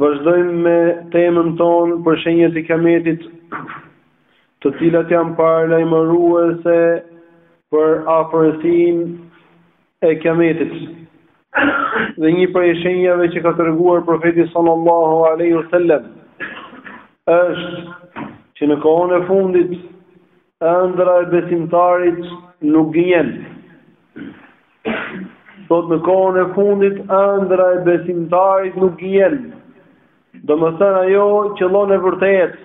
Vazhdojmë me temën tonë për shenjat e kiametit, të cilat janë paralajmëruese për afërsinë e kiametit. Dhe një prej shenjave që ka treguar profeti sallallahu alaihi wasallam është që në kohën e fundit Ëndrra e besimtarit nuk gënjen. Thotë në kohën e fundit ëndrra e besimtarit nuk gënjen. Domethënë ajo qëllon e vërtet.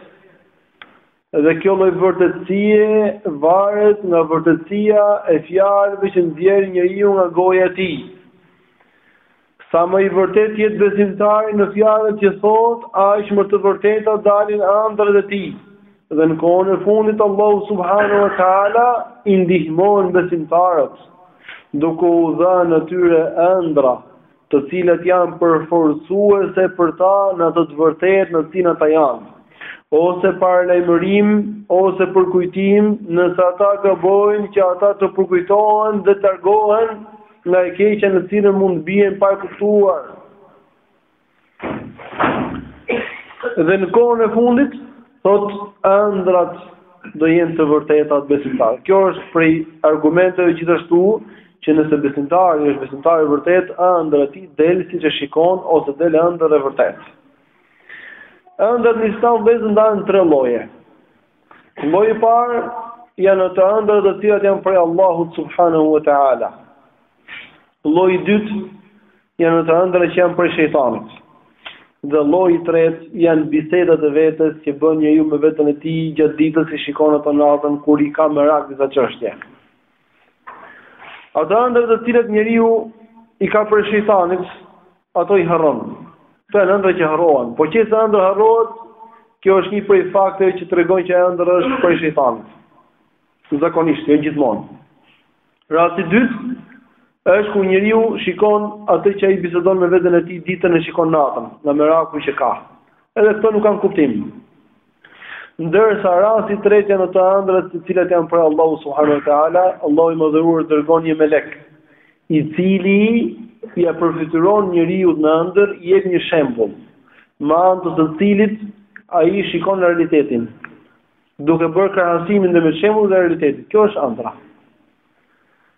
Dhe kjo lloj vërtetësie varet nga vërtetësia e fjalëve që nxjerr njeriu nga goja e tij. Sa më i vërtetë të jetë besimtari në fjalët që thotë, aq më të vërteta dalin ëndrrat e tij. Dhe në kohën e fundit Allahu subhanahu wa taala i ndihmon besimtarët duke u dhënë atyre ëndrra, të cilat janë përforcuese për ta në atë të vërtetë në të cilën ata janë, ose paralajmërim, ose përkujtim, nëse ata gabojnë që ata të përkujtohen dhe të largohen Nga e keqja në të cilën mund të bien pa e kuptuar. Dhe në kohën e fundit, thot ëndrat do jenë të vërteta te besimtari. Kjo është prej argumenteve gjithashtu që nëse besimtari është besimtar i vërtet, ëndra e tij del siç e shikon ose del ëndër e vërtet. Ëndrat në Islam vëllezër ndahen tre lloje. Lloji i parë janë ato ëndra të cilat janë prej Allahut subhanahu wa taala. Lloji i dytë janë ato ëndra që janë prej shejtanit. Dhe lloji i tretë janë bisedat e vetes që bën njeriu me veten e tij gjatë ditës i shikon ato natën kur i ka merak disa çështje. Ato ëndra të cilat njeriu i ka prej shejtanit Ato i harron. Këto janë ëndrra që harrohen. Po qe se ëndrra harrohet, kjo është një prej fakteve që tregojnë që ëndrra është prej shejtanit. Zakonisht, jo gjithmonë. Rasti i dytë është kur njeriu shikon atë që ai bisedon me veten e tij ditën e shikon natën, nga meraku që ka. Edhe këto nuk kanë kuptim. Ndërsa rasti i tretë janë ato ëndrrat të cilat janë prej Allahut subhanahu wa taala, Allahu i madhëruar dërgon një melek, i cili ia përfytyron njeriut në ëndër, i jep një shembull, me anë të të cilit ai shikon realitetin, duke bërë krahasimin ndërmjet shembullit dhe realitetit. Kjo është ëndrra.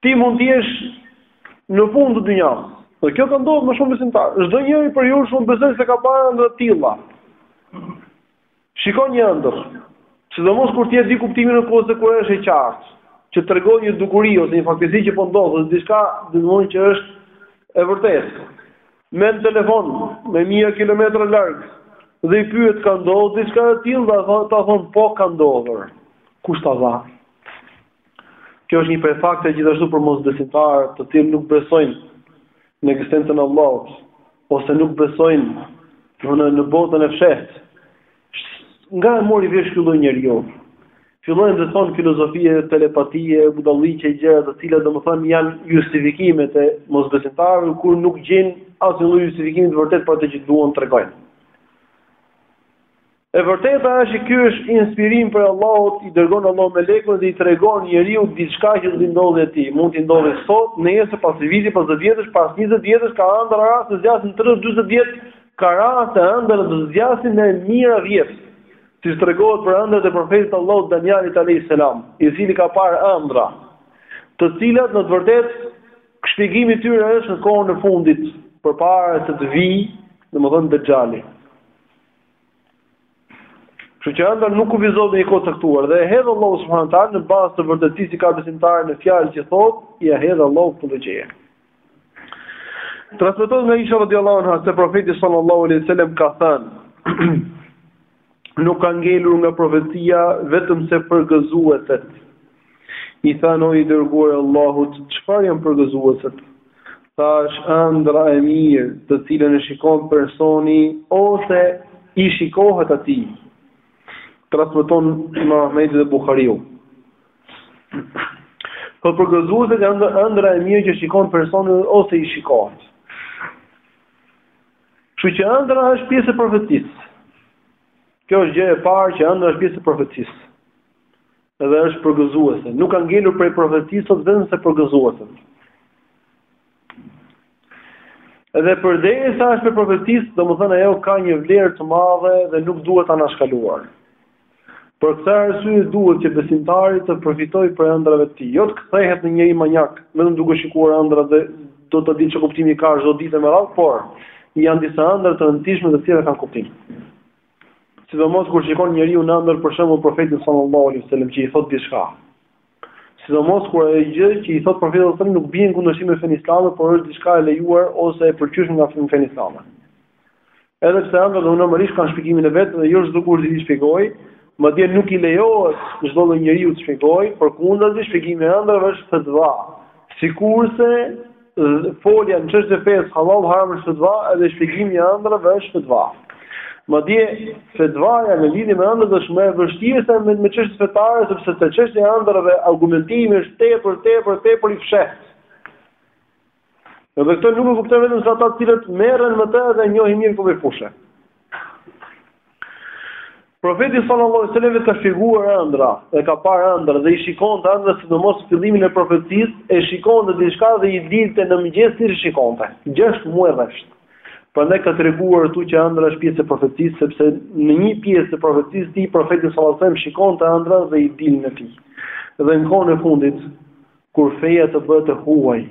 Ti mund të jesh në fund të dynjas. Dhe kjo ka ndodhur me shumë besimtarë. Çdo njeri prej jush besoj se ka parë ëndra të tilla. Shikon një ëndër. Sidomos kur ti e di kuptimin e ka ose kur është e qartë, që tregon një dukuri ose një fatkeqësi që po ndodh, dhe diçka domethënë që është e vërtetë. Merr në telefon, me mijëra kilometra larg, dhe i pyet ka ndodhur diçka e tillë, ta thonë po ka ndodhur. Kush ta dha? Kjo është një prej fakteve gjithashtu për mosbesimtarët, të cilët nuk besojnë në ekzistencën e Allahut ose nuk besojnë në botën e fshehtë. Nga e mori vesh ky lloj njeriu? Fillojnë të thonë filozofi e telepati e budalliqe gjëra të cilat domethënë janë justifikime të mosbesimtarëve kur nuk gjejnë asnjë lloj justifikimi të vërtetë për atë që duan të tregojnë. E vërteta është që ky është inspirim prej Allahut, i dërgon Allahu melekun dhe i tregon njeriut diçka që do t'i ndodhë atij. Mund t'i ndodhë sot, nesër, pas vitit, pas 10 vjetësh, pas 20 vjetësh, ka ëndra raste zgjasin 30-40 vjet, ka raste ëndra zgjasin e mijëra vjet. Siç tregohet për ëndrat e profetit Allahut Danialit alayhis salam, i cili ka parë ëndra, të cilat në të vërtetë shpjegimi i tyre është në kohën e fundit, përpara se të vijë, domethënë Dexhali. Kështu që ëndra nuk kufizohet në një kohë të caktuar dhe e hedh Allahu subhanahu wa taala në bazë të vërtetësisë që ka besimtari në fjalë që thotë, ia hedh Allahu këtë gjë. Transmetohet nga Aishja radiallahu anha se profeti sallallahu alaihi wasallam ka thënë: Nuk ka ngelur nga profecia vetëm se përgëzueset. I thanë o i dërguar i Allahut, çfarë janë përgëzueset? Tha është ëndrra e mirë, të cilën e shikon personi ose i shikohet atij. Transmeton Imam Ahmedi dhe Buhariu. Pra përgëzueset janë ëndrra e mirë që shikon personi ose i shikohet. Kështu që ëndrra është pjesë e profecisë. Kjo është gjëja e parë që ëndrra është pjesë e profecisë. Dhe është përgëzuese. Nuk ka ngelur prej profecisë sot vetëm se përgëzueset. Dhe përderisa është prej profecisë, domethënë ajo ka një vlerë të madhe dhe nuk duhet anashkaluar. Për këtë arsye duhet që besimtari të përfitojë prej ëndrrave të tij, jo të kthehet në njeri maniak, vetëm duke shikuar ëndrrat dhe do ta dijë ç'kuptim ka çdo ditë me radhë, por janë disa ëndrra të rëndësishme të cilat kanë kuptim. Sidomos kur shikon njeriu në ëndërr për shembull profetin sallallahu alaihi wasallam që i thot diçka. Sidomos kur ajo gjë që i thot profeti sallallahu alaihi wasallam nuk bie në kundërshtim me fenë islame, por është diçka e lejuar ose e pëlqyeshme nga feja islame. Edhe pse ëndrrat normalisht kanë shpjegimin e vet dhe jo çdo kush i shpjegon, madje nuk i lejohet çdo lloj njeriu t'i shpjegojë, përkundrazi shpjegimi i ëndrrave është fetva. Sikurse folja në çështje të fesë halal haram është fetva edhe shpjegimi i ëndrrave është fetva. Madje fetvaja në lidhje me ëndrrat është më e vështirë se me, me çështje fetare sepse te çështja e ëndrrave argumentimi është tepër tepër tepër i fshehtë. Edhe këtë nuk e kupton vetëm se ata të cilët merren me të dhe njohin mirë këtë fushë. Profeti sallallahu alaihi wasallam ka shpjeguar ëndra, e ka parë ëndra dhe i shikonte ëndra sidomos fillimin e profecisë, e shikonte diçka dhe i dilte në mëngjes si e shikonte. 6 muaj rresht. Prandaj ka treguar këtu që ëndra është pjesë e profecisë sepse në një pjesë të profecisë tij profeti sallallahu alaihi wasallam shikonte ëndra dhe i dilnin atij. Dhe në kohën e fundit kur feja të bëhet e huaj,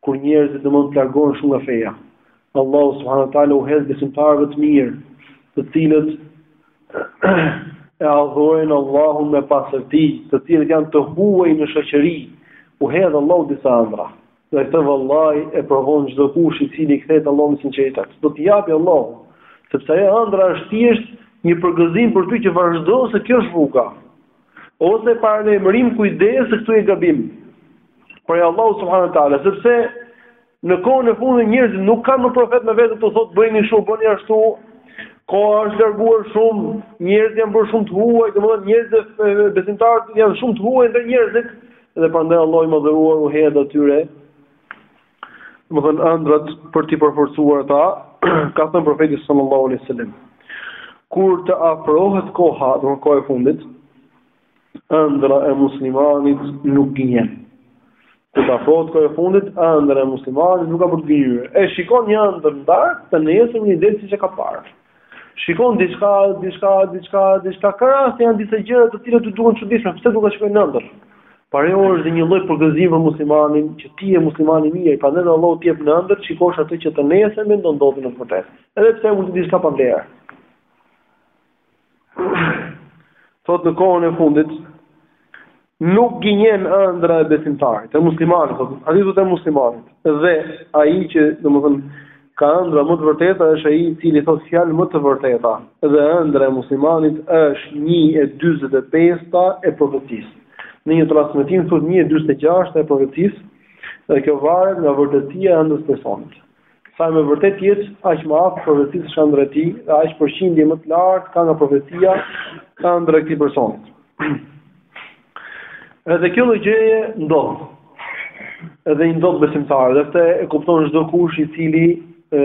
Kur njerëzit domethënë të largohen shumë nga feja, Allahu subhanahu wa taala u hedh besimtarëve të mirë, të cilët e adhurojnë Allahun me pastërti, të cilët janë të huaj në shoqëri, u hedh Allahu disa ëndra. Dhe këtë vëllai e provon çdo kush i cili i kthehet Allahut me sinqeritet. Do t'i japi Allahu, sepse ajo ëndra është thjesht një përgëzim për ty që vazhdo se kjo është rruga. Ose paralajmërim kujdes se këtu je gabim. Prej Allahut subhanahu wa taala, sepse në kohën e fundit njerëzit nuk kanë më profet me vete t'u thotë bëjni kështu, bëni ashtu. Koha është larguar shumë, njerëzit janë bërë shumë të huaj, domethënë njerëzit besimtarët janë shumë të huaj ndër njerëzit dhe prandaj Allahu i madhëruar u hedh atyre domethënë ëndrrat për t'i përforcuar ata, ka thënë profeti sallallahu alaihi wasallam. Kur të afrohet koha, domethënë koha e fundit, ëndrra e muslimanit nuk gënjen. Kur të afrohet koha e fundit, ëndrra e muslimanit nuk ka për të gënjyer. E shikon një ëndër ndar të nesër i del siç e ka parë. Shikon diçka, diçka, diçka, diçka. Ka raste janë disa gjëra të cilat të duken të çuditshme, pse duhet ta shikoj në ëndër? Por ajo është dhe një lloj përgëzimi për muslimanin, që ti je musliman i mirë, prandaj dhe Allahu të jep në ëndër, të shikosh atë që të nesërmen do ndodhi në të vërtetë. Edhe pse mund të jetë diçka pa vlerë. Thotë në kohën e fundit, Nuk gënjen ëndrra e besimtarit, e muslimanit, aty thotë e muslimanit. Dhe ai që, domethënë, ka ëndrra më të vërteta është ai i cili thotë fjalë më të vërteta. Dhe ëndrra e muslimanit është 1.45-ta e profecisë. Në një transmetim thotë 1.46-ta e profecisë, dhe kjo varet nga vërtetia e ëndrrës personit. Sa më i vërtetë të jetë, aq më afër profecisë është ëndrra e tij, dhe aq përqindje më të lartë ka nga profecia ëndrra e këtij personi. Edhe kjo lloj gjëje ndodh. Edhe i ndodh besimtarëve, dhe këtë e kupton çdo kush i cili ë,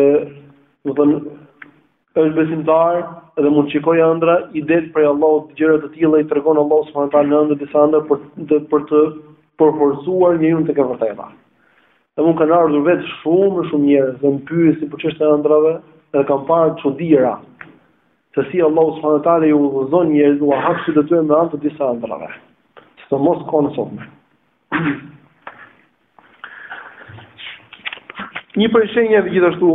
do të thonë, Është besimtar dhe mund të shikojë ëndrra, i vjen prej Allahut gjëra të tilla i tregon Allahu subhanahu wa taala me anë të disa ëndrra për të për të përforcuar njeriun tek e vërteta. Dhe mua më kanë ardhur vetë shumë e shumë njerëz dhe më pyesin për çështjen e ëndrrave dhe kam parë çudira se si Allahu subhanahu wa taala i udhëzon njerëzit ua hap sytë e tyre me anë të disa ëndrrave. Sidomos kohën e sotme. Një prej shenjave gjithashtu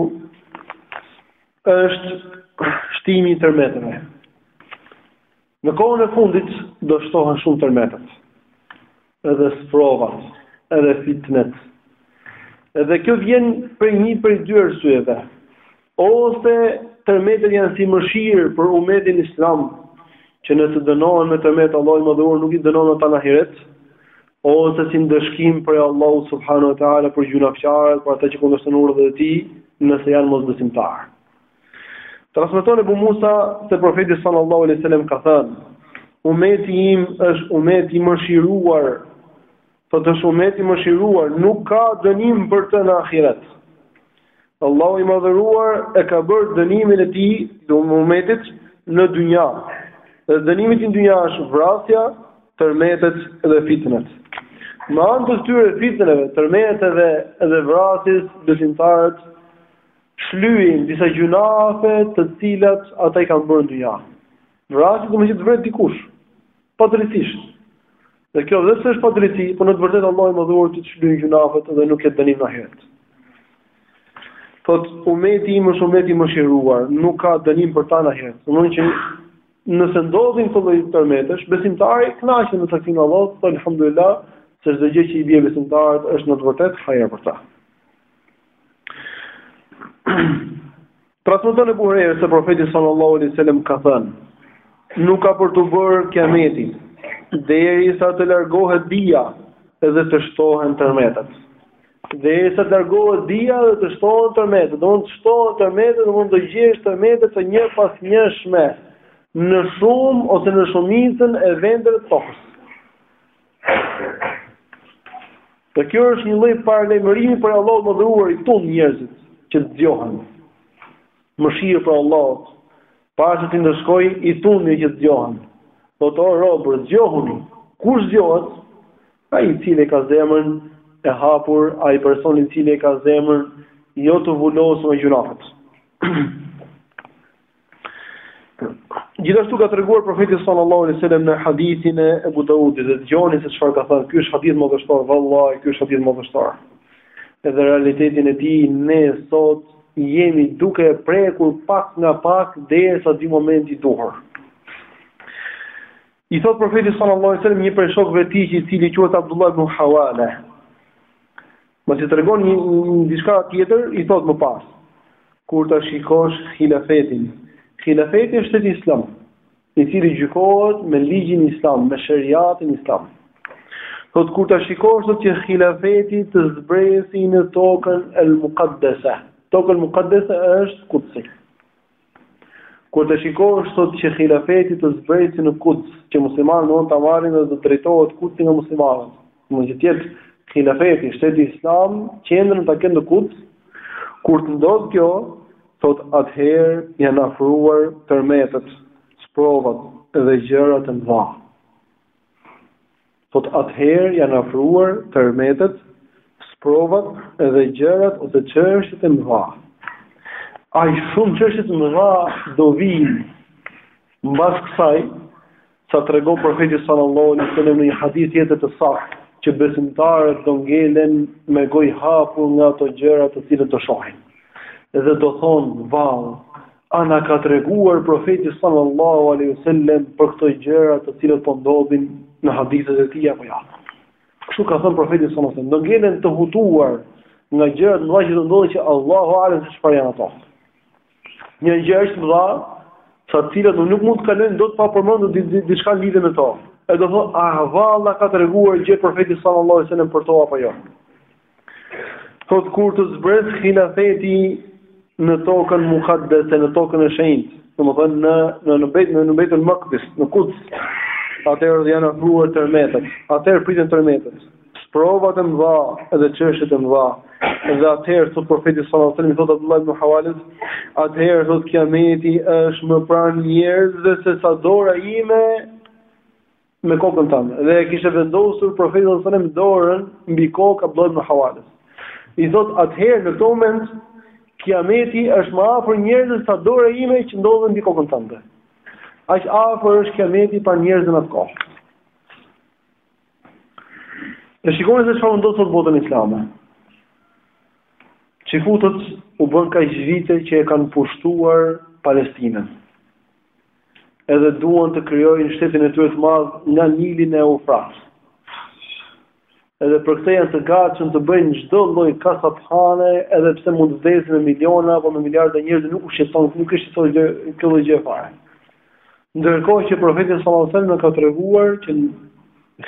është shtimi i tërmeteve. Në kohën e fundit do shtohen shumë tërmetet. Edhe sprovat, edhe fitnet. Edhe kjo vjen prej një prej dy arsyeve. Ose tërmetet janë si mëshirë për umetin islam, që nëse dënohen me tërmete Allahu i Madhëruar nuk i dënon ata në ahiret, ose si ndëshkim prej Allahu subhanahu wa taala për gjunafqarët, për ata që kundërshtojnë urdhrat e tij, nëse janë mosbesimtarë. Transmeton Ebu Musa se profeti sallallahu alaihi wasallam ka thënë: Umeti im është umet i mëshiruar Thotë është umet i mëshiruar, nuk ka dënim për të në ahiret. Allahu i madhëruar e ka bërë dënimin e tij, domethënë umetit, në dynja. Dhe dënimi i tij në dynja është vrasja, tërmetet dhe fitnet. Me anë të këtyre fitneve, tërmeteve dhe vrasjes, besimtarët, shlyjnë disa gjunafe të cilat ata i kanë bërë në dynja. Vrasjes domethënë që të vret dikush. Padrejtisht. Dhe kjo edhe pse është padrejtësi, por në të vërtetë Allahu i Madhëruar t'i shlyen gjunafet dhe nuk ke dënim në ahiret. Thotë umeti im është umet i mëshiruar, nuk ka dënim për ta në ahiret. Domethënë që nëse ndodhin këto lloj tërmetesh, besimtari kënaqet me caktimin e Allahut, thotë alhamdulillah, se çdo gjë që i bie besimtarit është në të vërtetë hajër për të. Transmeton Ebu Hurajra se Profeti sallallahu alaihi wasallam ka thënë: Nuk ka për t'u bërë kiameti derisa të largohet dija edhe të shtohen tërmetet. Derisa të largohet dija edhe të shtohen tërmetet, domethënë të shtohen tërmetet, domethënë të gjesh tërmete të njëpasnjëshme në shumë ose në shumicën e vendeve të tokës. Dhe kjo është një lloj paralajmërimi prej Allahut të madhëruar i tund njerëzit që të zgjohen. Mëshirë prej Allahut, para se t'i ndëshkojë i tund që të zgjohen. Thotë o robër, zgjohuni. Kush zgjohet? Ai i cili e ka zemrën e hapur, ai person i cili e ka zemrën jo të vulosur me gjynahet. Gjithashtu ka treguar profeti sallallahu alaihi wasallam në hadithin e Abu Daudit, dhe dëgjoni se çfarë ka thënë, ky është hadith madhështor, vallahi ky është hadith madhështor. Edhe realitetin e tij ne sot jemi duke e prekur pak nga pak derisa të vijë momenti i duhur. I thotë profeti sallallahu alaihi wasallam një prej shokëve të tij i cili quhet Abdullah ibn Hawala. Pasi tregon një diçka tjetër, i thotë më pas, kur ta shikosh Hilafetin, Hilafeti është shteti islam, i cili gjykohet me ligjin islam, me sheriatin islam. Thotë kur ta shikosh thotë që Hilafeti të zbresë në tokën El Muqaddasa. Toka El Muqaddasa është Kudsi. Kur ta shikosh thotë që Hilafeti të zbresë në Kuds, që muslimanët mund ta marrin dhe të drejtohet Kudsi nga muslimanët, që të jetë Hilafeti, shteti islam, qendrën ta ketë në Kuds, kur të ndodhë kjo, thotë atëherë janë afruar tërmetet, sprovat dhe gjërat e mëdha. Thotë atëherë janë afruar tërmetet, sprovat dhe gjërat ose çështjet e mëdha. Aq shumë çështje të mëdha do vijnë mbas kësaj, sa tregon profeti sallallahu alaihi wasallam në një hadith tjetër të saktë, që besimtarët do ngelen me gojë hapur nga ato gjëra të cilat do shohin. Dhe do thonë, vallë, A na ka treguar Profeti sallallahu alaihi wasallam për këto gjëra të cilat po ndodhin në hadithet e tij apo jo? Kështu ka thënë Profeti sallallahu alaihi wasallam, do ngelen të hutuar nga gjërat e mëdha që do ndodhin që Allahu alem se çfarë janë ato. Janë gjëra aq të mëdha, sa të cilat nuk mund të kalojnë dot pa përmendur diçka lidhje me to. E do thonë, a vallë na ka treguar gjë Profeti sallallahu alaihi wasallam për to apo jo? Thotë kur të zbres hilafeti në tokën Muqaddese, në tokën e shenjtë, domethënë në në në Beit në Beitul Maqdis, në Kuds. Atëherë janë afruar tërmetet. Atëherë priten tërmetet. Sprovat e mëdha dhe çështjet e mëdha. Dhe atëherë thotë profeti sallallahu alajhi wasallam i thotë Abdullah ibn Hawalit, atëherë thotë kiameti është më pranë njerëzve se sa dora ime me kokën tënde. Dhe e kishte vendosur profeti sallallahu alajhi wasallam dorën mbi kokë Abdullah ibn Hawalës. I thot atëherë në këtë moment Kiameti është më afër njerëzve sa dora ime që ndodhet mbi kokën tënde. Aq afër është Kiameti për njerëzit në atë kohë. E shikoni se çfarë ndodh sot në botën islame. Çifutët u bën kaq vite që e kanë pushtuar Palestinën. edhe duan të krijojnë shtetin e tyre të madh nga Nili në Eufrat. Edhe për këtë janë të gatshëm të bëjnë çdo lloj kasaphane, edhe pse mund të vdesin me miliona apo me miliarda njerëz nuk u shqetëson, nuk i shqetëson kjo lloj gjë fare. Ndërkohë që profeti sallallahu alajhi wasallam ka treguar që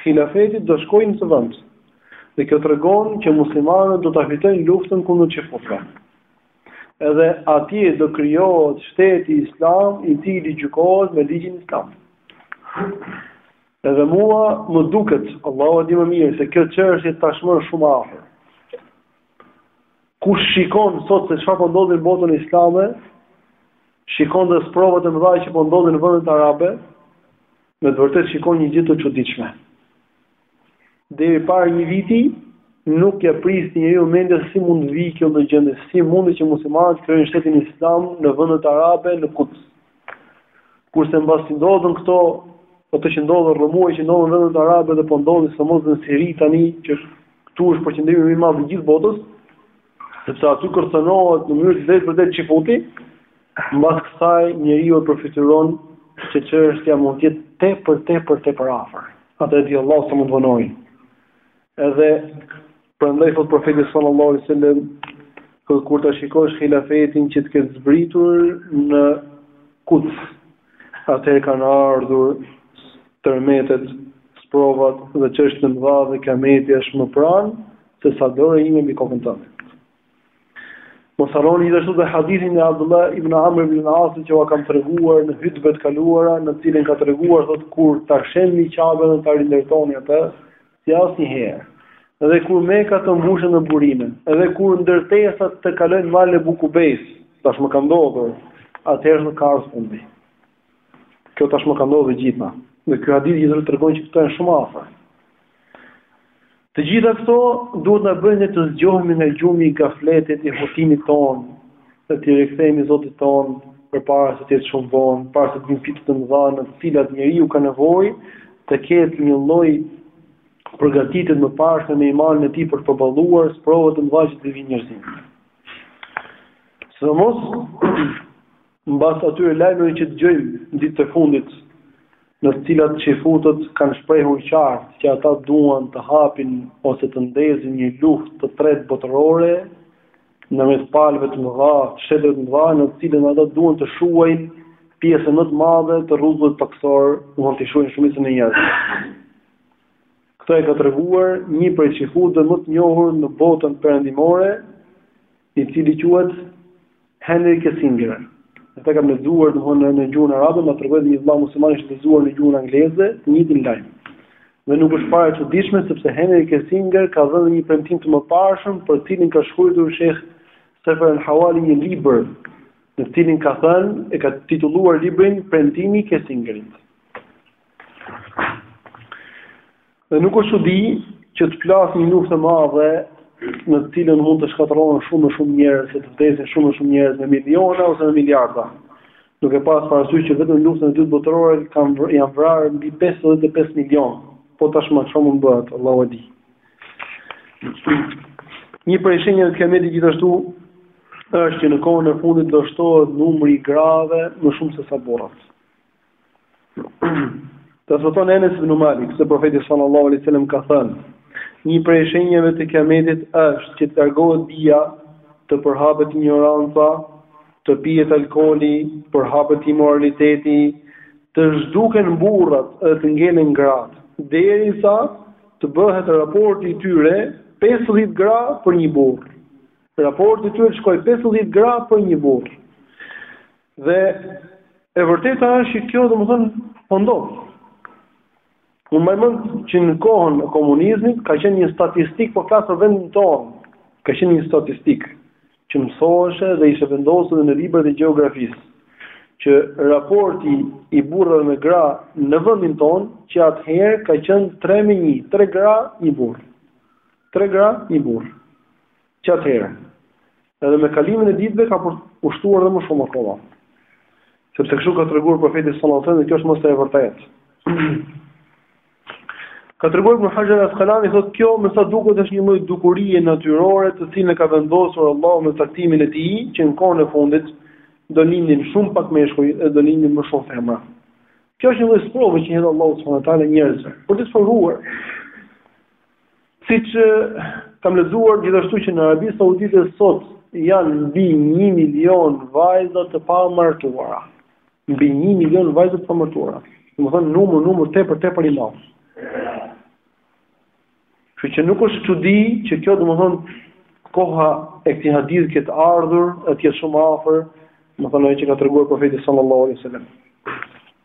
hilafeti do shkojë në atë vend. Dhe kjo tregon që muslimanët do ta fitojnë luftën kundër çifutëve. Edhe atje do krijohet shteti islam i cili gjykohet me ligjin islam. Edhe mua më duket, Allahu e di më mirë se kjo çështje tashmë është shumë afër. Kush shikon sot se çfarë po ndodh në botën islame, shikon dhe sprovat e mëdha që po ndodhin në vendet arabe, me të vërtetë shikon një gjë të çuditshme. deri para një viti nuk ia priste njeriut mendja se si mund të vijë kjo lloj gjendje, si mundet që muslimanët të krijojnë shtetin islam në vendet arabe në Kuds. Kurse mbasi ndodhën këto, ato që ndodhën rrëmujat që ndodhën në vendet arabe dhe po ndodhin sidomos në Siri tani që këtu është përqendrimi më i madh i gjithë botës, Sepse aty kërcënohet në mënyrë të drejtpërdrejtë çifuti, mbas kësaj njeriu e përfytyron që çështja mund të jetë tepër tepër tepër afër. Atëherë e di Allahu se mund të vonojë. Edhe prandaj thot profeti sallallahu alaihi wasallam kur ta shikosh hilafetin që të ketë zbritur në Kuds, Atëherë kanë ardhur tërmetet, sprovat dhe çështjet e mëdha dhe kiameti është më pranë se sa dora ime mbi kokën tënde. Mos harroni gjithashtu dhe hadithin e Abdullah ibn Amr ibn al-As që ua kam treguar në hutbet e kaluara, në të cilin ka treguar thotë kur ta shembni Qaben dhe ta rindërtoni atë, si asnjëherë. Dhe kur Meka të mbushet me burime, dhe kur ndërtesat të kalojnë malin Ebu Kubejs, tashmë ka ndodhur, atëherë ka ardhur fundi. Kjo tashmë ka ndodhur të gjitha. Dhe ky hadith gjithashtu tregon që këto janë shumë afër. Të gjitha këto duhet të na bëjnë të zgjohemi nga gjumi i gafletit, i hutimit tonë, dhe t'i rikthehemi Zotit tonë përpara se të jetë shumë vonë, para se të vinë fitnet e mëdha në të cilat njeriu ka nevojë të ketë një lloj përgatitje të mëparshme në imanin e tij për të përballuar sprovat e mëdha që do t'i vinë njerëzimit. Sidomos mbas atyre lajmeve që dëgjojmë në ditët e fundit, në të cilat çifutët kanë shprehur qartë që ata duan të hapin ose të ndezin një luftë të tretë botërore, në mes palëve të mëdha, të shteteve të mëdha, në të cilën ata duan të shuajnë pjesën më të madhe të rruzullit tokësor, të shuajnë shumicën e njerëzve. Këtë e ka treguar një prej çifutëve më të njohur në botën perëndimore, i cili quhet Henry Kissinger. Këtë e kam lexuar domthonë në gjuhën arabe, ma tregoi dhe një vëlla musliman kishte lexuar në gjuhën angleze, të njëjtin lajm. Dhe nuk është fare e çuditshme sepse Henry Kessinger ka dhënë dhe një premtim të mëparshëm për të cilin ka shkruar Sheikh Sefer al-Hawali një libër në të cilin ka thënë e ka titulluar librin Premtimi i Kessingerit. Dhe nuk është çudi që të plas një luftë e madhe në të cilën mund të shkatërrohen shumë më shumë njerëz, ose të vdesin shumë më shumë njerëz me miliona ose me miliarda. duke pasur parasysh që vetëm në luftën e dytë botërore kanë vr, janë vrarë mbi 55 milionë. Po tashmë çfarë mund bëhet, Allahu e di. Një prej shenjave të kiametit gjithashtu është që në kohën e fundit do shtohet numri i grave më shumë se sa burrat. Transmeton Enes ibn Malik se profeti sallallahu alaihi wasallam ka thënë: "Një prej shenjave të Kiametit është që të largohet dija, të përhapet injoranca, të pihet alkooli, të përhapet imoraliteti, të zhduken burrat dhe të ngelen gratë, derisa të bëhet raporti i tyre pesëdhjetë gra për një burrë." Raporti i tyre të shkojë pesëdhjetë gra për një burrë. Dhe e vërteta është që kjo domethënë po ndodh. Unë mbaj mend që në kohën e komunizmit ka qenë një statistikë po për sa i përket vendit tonë. Ka qenë një statistikë që mësoheshe dhe ishte vendosur në librat e gjeografisë që raporti i burrave me gra në vendin tonë që atëherë ka qenë 3 me 1, 3 gra, 1 burrë. 3 gra, 1 burrë. Që atëherë. Edhe me kalimin e ditëve ka për t'u shtuar edhe më shumë akoma. Sepse kështu ka treguar profeti sallallahu alajhi wasallam dhe kjo është më se e vërtetë. Ka treguar Ibn Hajar al-Asqalani thotë kjo me sa duket është një lloj dukurie natyrore të cilën e ka vendosur Allahu me caktimin e tij që në kohën e fundit do lindin shumë pak meshkuj dhe do lindin më shumë femra. Kjo është një lloj sprove që ia hedh Allahu subhanahu wa taala njerëzve për t'i sprovuar. Siç kam lexuar gjithashtu që në Arabinë Saudite sot janë mbi 1 milion vajza të pamartuara. Mbi 1 milion vajza të pamartuara. Domethënë numër numër tepër tepër i madh. Kështu që nuk është çudi që kjo domethënë koha e këtij hadithi ketë ardhur, e të jetë shumë afër, domethënë ajo që ka treguar profeti sallallahu alaihi wasallam.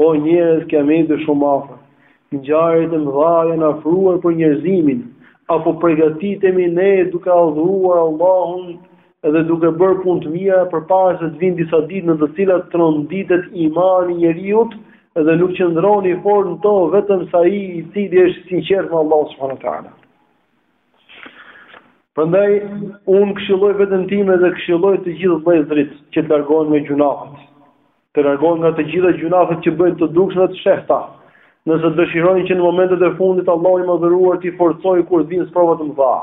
O njerëz, Kiameti është shumë afër. Ngjarje të mëdha janë afruar për njerëzimin. Apo përgatitemi ne duke adhuruar Allahun edhe duke bërë punë të mira përpara se të vijnë disa ditë në të cilat tronditet imani i njeriut edhe nuk qëndron i fortë në to vetëm se ai i cili është i sinqertë me Allahun subhanahu wa taala. Prandaj unë këshilloj veten time dhe këshilloj të gjithë vëllezërit që të largohen nga gjynahet. Të largohen nga të gjitha gjynahet që bëjnë të dukshme, të fshehta. Nëse dëshirojnë që në momentet e fundit Allahu i Madhëruar t'i forcojë kur të vijnë sprova të mëdha,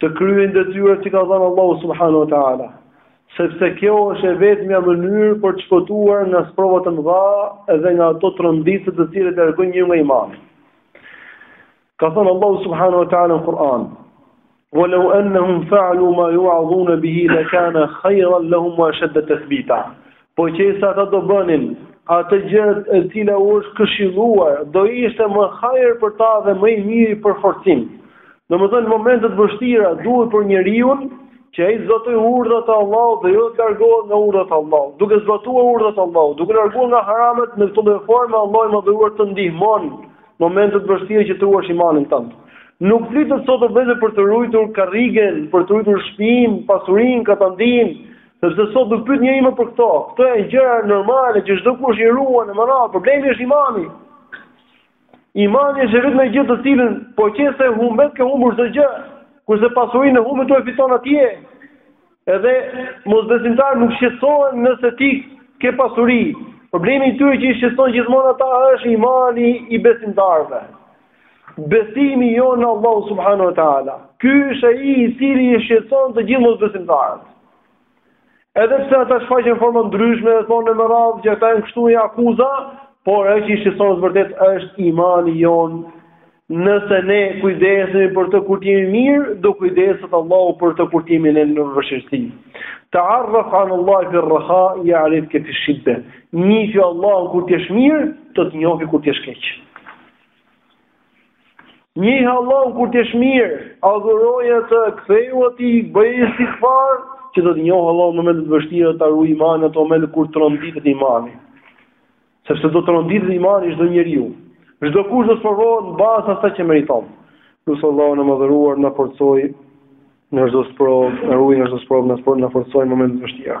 të kryejnë detyrat që ka dhënë Allahu subhanahu wa taala, sepse kjo është e vetmja mënyrë për të shpëtuar nga sprova të mëdha edhe nga ato tronditje të cilat e largojnë njeriun nga imani. Ka thënë Allahu subhanahu wa taala në Kur'an: "Wa law annahum fa'alu ma yu'adhuna bihi la kana khayran lahum wa ashadda tathbita." Po qe se ata do bënin atë gjë e cila u është këshilluar, do ishte më hajër për ta dhe më i miri për forcim. Domethënë, në momentet e vështira duhet për njeriun që ai t'i zbatojë urdhrat e Allahut dhe jo të largohet nga urdhrat e Allahut. Duke zbatuar urdhrat e Allahut, duke u larguar nga haramet në këtë lloj forme, Allahu i Madhëruar të ndihmon Momentet e vështira që ta ruash imanin tënd. Nuk flitet sot o vëllezër për të ruajtur karrigen, për të ruajtur shtëpinë, pasurinë, katandinë, sepse sot nuk pyet njeriu më për këto. Këto janë gjëra normale që çdokush i ruan e me radhë. Problemi është imani. Imani është e vetmja gjë të cilën po qe se e humbet, ke humbur çdo gjë. Kurse pasurinë e humbet këtu e fiton atje. Edhe mosbesimtarët nuk shqetësohen nëse ti ke pasuri. Problemi i tyre që i shqetëson gjithmonë ata është imani i besimtarëve. Besimi jonë në Allahu subhanahu wa taala. Ky është ai i cili i shqetëson të gjithë mosbesimtarët. Edhe pse ata shfaqen në forma të ndryshme dhe thonë e me radhë që ata janë kështu i akuza, por ajo që i shqetëson vërtet është imani jonë Nëse ne kujdesemi për të kur të jemi mirë, do kujdeset Allahu për të kur të jemi në vështirësi. Ta'arraf 'ala Allahi fi ar-rakha ya'rifka fi ash-shidda. Njihe Allahun kur të jesh mirë, do të njohë kur të jesh keq. Njihe Allahun kur të jesh mirë, adhuroje atë, ktheju atij, bëj istighfar, që të të njohë Allahu në momentet e vështira, ta ruajë imanin në ato momente kur tronditet imani. Sepse do të na dihet dhe imani i çdo njeriu. Çdokush do të sprovohet në bazë të asaj që meriton. Lusim Allahun e madhëruar na forcojë në çdo sprovë, na ruajë në çdo sprovë, na forcojë na forcojë në momentet e vështira.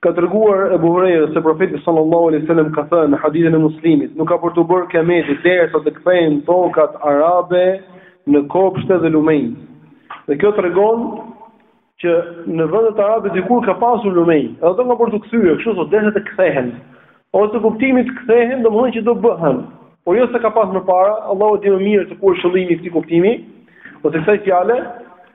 Ka treguar Ebu Hurejra se Profeti sallallahu alejhi wasallam ka thënë në hadithin e Muslimit, nuk ka për t'u bërë kiameti derisa të kthehen tokat arabe në kopshte dhe lumenj. Dhe kjo tregon që në vendet arabe dikur ka pasur lumenj, edhe ato kanë për t'u kthyer, kështu thotë derisa të kthehen. Ose kuptimi të kthehen, domethënë që do bëhen. Por jo se ka pas më para, Allahu e di më mirë se ku është qëllimi i këtij kuptimi, ose kësaj fjale,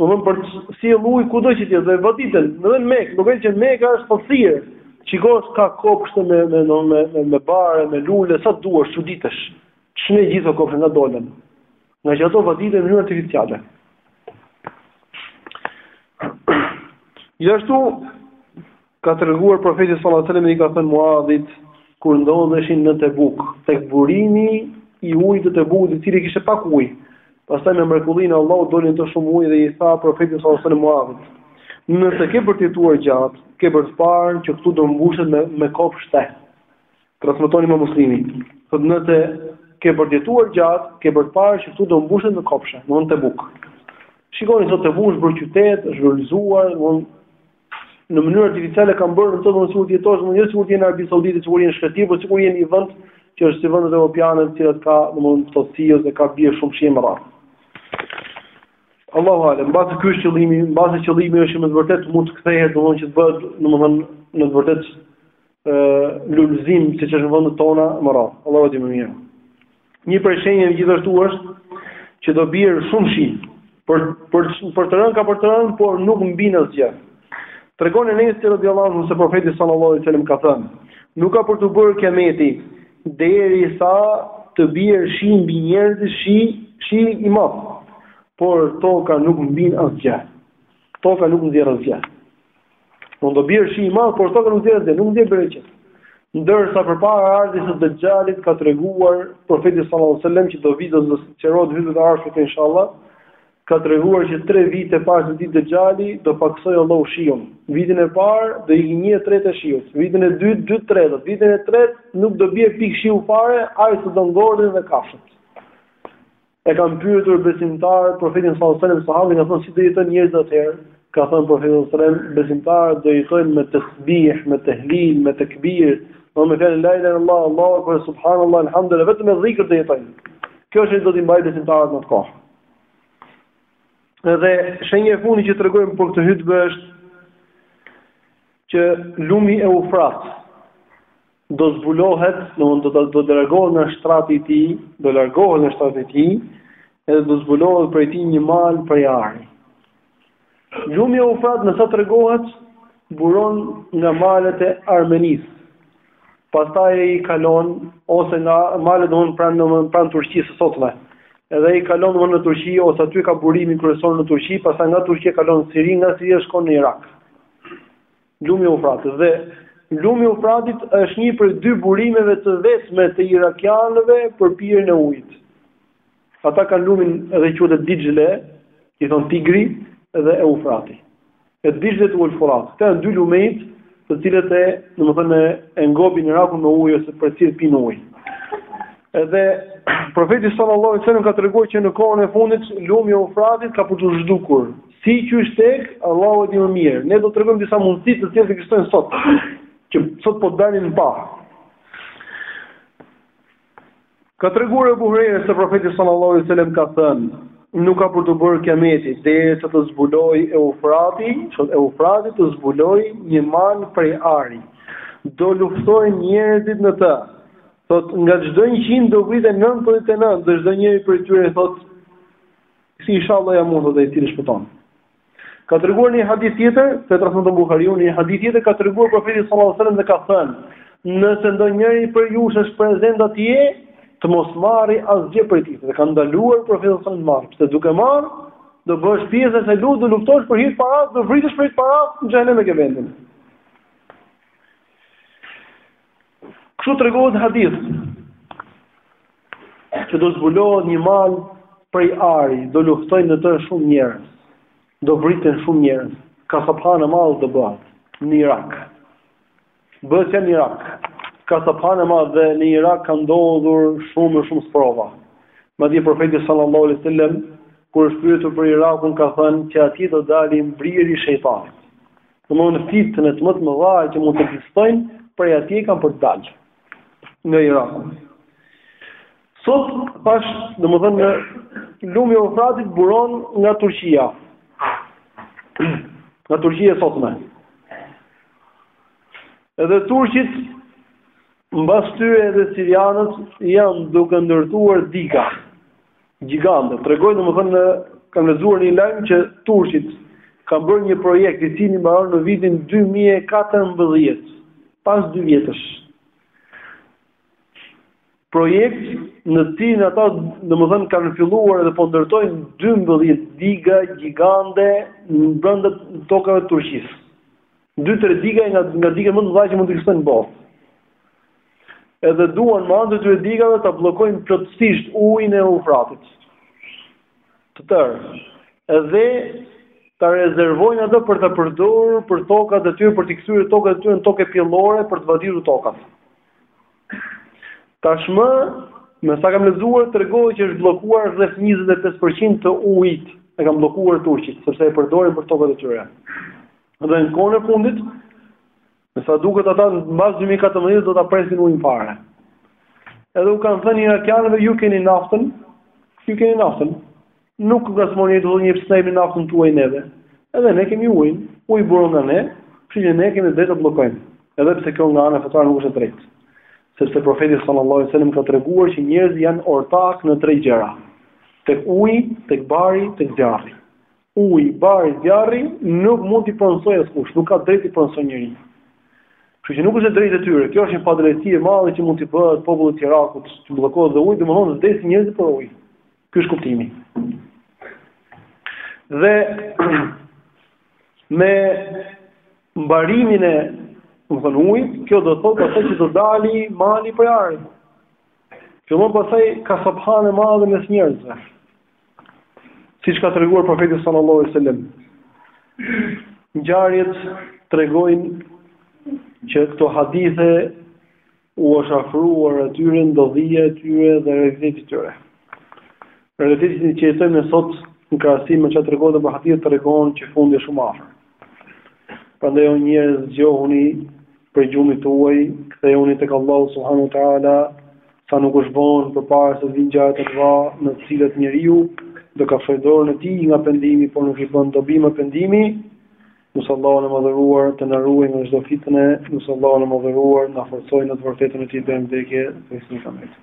Domethënë për të sjellë ujë kudo që të jetë dhe vaditen, dhe në Mekë, duke qenë që Meka është fosir. Shikosh ka kopshte me me me me me bare, me lule, sa duash, çuditesh. Gjithë këto kopshte nga dolën. Ngaqë ato vaditen në mënyrë artificiale. Gjithashtu Ka treguar Profeti sallallahu alejhi ve sellem i ka thënë Muadhit kur ndodheshin në Tebuk, tek burimi i ujit të Tebukut i cili kishte pak ujë. Pastaj me mrekullinë e Allahut doli në të shumë ujë dhe i tha Profeti sallallahu alejhi ve sellem Muadhit, nëse ke për të jetuar gjatë, ke për të parë që këtu do mbushet me me kopshte. Transmeton Imam Muslimi. Thotë nëse ke për të jetuar gjatë, ke për të parë që këtu do mbushet me kopshte, domthonë Tebuk. Shikoni sot Tebuk është bërë qytet, është rrëzuar, domthonë në mënyrë artificiale kanë bërë në tokën sikur të jetosh, më jo sikur të jesh në Arabi Saudite, sikur je në shkretëtirë, por sikur je në një vend që është si vendet europiane, të cilat ka domthonë ftohtësi ose ka bie shumë shi me radhë. Allahu alem, mbase ky është qëllimi, mbase qëllimi është me të vërtetë mund të kthehet, domthonë që të bëhet domthonë në të vërtetë ë lulëzim siç është në vendet tona me radhë. Allahu di më mirë. Një prej shenjave gjithashtu është që do bjerë shumë shi. Për për për të rënë ka për të rënë, por nuk mbin asgjë. Tregon Enesi radhiyallahu anhu se profeti sallallahu alaihi wasallam ka thënë: Nuk ka për t'u bërë kiameti derisa të bjerë shi mbi njerëzit, shi shi i madh. Por toka nuk mbin asgjë. Toka nuk nxjerr asgjë. Mund të bjerë shi i madh, por toka nuk nxjerr asgjë, nuk nxjerr bereqet. Ndërsa përpara ardhjes së Dejjalit ka treguar profeti sallallahu alajhi wasallam që do vijë do të sqarohet herës së ardhshme inshallah, ka treguar që 3 vite para se të vijë Dejjali do pakësojë Allahu shiun. Vitin e parë do ikë një e treta e shiut, vitin e dytë dy të tretat, vitin e tretë nuk do bjerë pikë shiu fare, arrin të do ngordhin dhe kafshët. E kanë pyetur besimtarët Profetin sallallahu alajhi wasallam, sahabët kanë thënë si do jetojnë njerëzit atëherë? Ka thënë Profeti sallallahu alajhi wasallam, besimtarët do jetojnë me tesbih, me tehlil, me tekbir, do me fjalën la ilaha illallah, Allahu akbar, subhanallahu, alhamdulillah, vetëm me dhikr do jetojnë. Kjo është që do t'i mbajë besimtarët në atë kohë. Edhe shenja e fundit që tregojmë për këtë hutbë është që lumi Eufrat, do zbulohet, domthonë do të do të largohet nga shtrati i tij, do largohet nga shtrati i tij, edhe do zbulohet prej tij një mal prej ari. Lumi Eufrat me sa tregohet buron nga malet e Armenisë. Pastaj ai kalon ose nga malet domthonë pranë domthonë pranë Turqisë së sotme. Edhe ai kalon domthonë në Turqi ose aty ka burimin kryesor në Turqi, pastaj nga Turqia kalon në Siri, nga Siria shkon në Irak. Lumi i Eufratit dhe lumi i Eufratit është një prej dy burimeve të vetme të irakianëve për pirjen e ujit. Ata kanë lumin e quhet Dixhle, i thonë Tigri dhe Eufrati. E Dixhletu uel Furat. Këto janë dy lumenjtë, të cilët e, domethënë, e ngopin Irakun me ujë ose prej cilëve pinë ujë. Edhe profeti sallallahu alajhi wasallam ka treguar që në kohën e fundit lumi i Eufratit ka për t'u zhdukur Si e qysh e tek, Allahu e di më mirë. Ne do të tregojmë disa mundësi të cilat ekzistojnë sot, që sot po dalin në pah. Ka treguar Ebu Hurejra se profeti sallallahu alaihi wasallam ka thënë, nuk ka për t'u bërë kiameti derisa të zbulojë Eufrati, që Eufrati të zbulojë një mal prej ari. Do luftojnë njerëzit në të. Thotë nga çdo 100 do vriten 99, dhe çdo njeri prej tyre thotë Se inshallah jam unë ai i cili shpëton. Ka treguar një hadith tjetër, siç e transmeton Buhariu, një hadith tjetër ka treguar profeti sallallahu alajhi wasallam dhe ka thënë: "Nëse ndonjëri prej jush është prezent atje, të mos marrë asgjë prej tij." Dhe ka ndaluar profeti sallallahu alajhi wasallam, pse duke marrë do bëhesh pjesë e asaj lufte, do luftosh për hir të parave, do vritesh për hir të parave, në xhehenem e ke vendin. Kështu tregohet në hadith, që do zbulohet një mal prej ari, do luftojnë në të shumë njerëz, do vriten shumë njerëz, kasaphanë e madhe do bëhet, në Irak. Bëhet që në Irak, kasaphanë e madhe dhe në Irak ka ndodhur shumë e shumë sprova. Madje profeti sallallahu alajhi wasallam, kur është pyetur për Irakun, ka thënë që aty do dalë briri shejtanit. Domthonë fitnet më të mëdha që mund të ekzistojnë prej atje kanë për të dalë nga Iraku. Sot për shembull, domethënë lumi i Eufratit buron nga Turqia. Nga Turqia e sotme. Edhe turqit mbas tyre edhe sirianët janë duke ndërtuar diga. Gjigande, tregojnë domethënë kam lexuar në një lajm që turqit kanë bërë një projekt i cili mbaron në vitin 2014, pas 2 vjetësh. Projekt në të cilin ata domethënë kanë filluar dhe po ndërtojnë 12 diga gjigande në brenda tokave të Turqisë. Dy tre diga nga digat më të mëdha që mund të ekzistojnë në botë. Edhe duan me anë të këtyre digave ta bllokojnë plotësisht ujin e Eufratit. Të tërë. Edhe ta rezervojnë atë për ta përdorur për tokat e tyre, për t'i kthyer tokat e tyre në tokë pjellore për të vaditur tokat. Tashmë, me sa kam lexuar, tregohet që është bllokuar rreth 25% të ujit. E kanë bllokuar turqit sepse e përdorin për tokat e tyre. Dhe në kohën e fundit, me sa duket ata mbas 2014 do ta presin ujin fare. Edhe u kanë thënë irakianëve ju keni naftën, ju keni naftën. Nuk na jepni një pjesë me naftën tuaj neve. Edhe ne kemi ujin, uji buron nga ne, kështu që ne kemi drejtë ta bllokojmë. Edhe pse kjo nga ana fetare nuk është e drejtë. Sepse profeti sallallahu alajhi wasallam ka treguar që njerëzit janë ortakë në tre gjëra. Tek uji, tek bari, tek zjarri. Uji, bari, zjarri nuk mund t'i pronësojë askush, nuk ka drejtë t'i pronësojë njeri. Kështu që nuk është e drejtë e tyre. Kjo është një padrejtësi e madhe që mund t'i bëhet popullit të Irakut, t'i bllokohet dhe uji, domethënë të vdesin njerëzit për ujë. Ky është kuptimi. Dhe me mbarimin e domethënë ujit, kjo do të thotë pastaj që do dali mali prej ari. Fillon pastaj kasaphana e madhe mes njerëzve. Siç ka treguar profeti sallallahu alajhi wasallam, ngjarjet tregojnë që këto hadithe u është afruar atyre ndodhia e tyre dhe realiteti i tyre. Realiteti që jetojmë sot në krahasim me çfarë tregojnë për hadithet tregon që fundi është shumë afër. Prandaj o njerëz zgjohuni prej gjumit tuaj, kthehuni tek Allahu subhanahu wa taala, sa nuk është bërë vonë përpara se të vinë gjërat e mëdha në të cilat njeriu do kafshojë dorën e tij nga pendimi, por nuk i bën dobi më pendimi. Lus Allahun e madhëruar të na ruajë nga çdo fitne, lus Allahun e madhëruar të na forcojë në të vërtetën e tij deri në vdekje, deri sa në kiamet.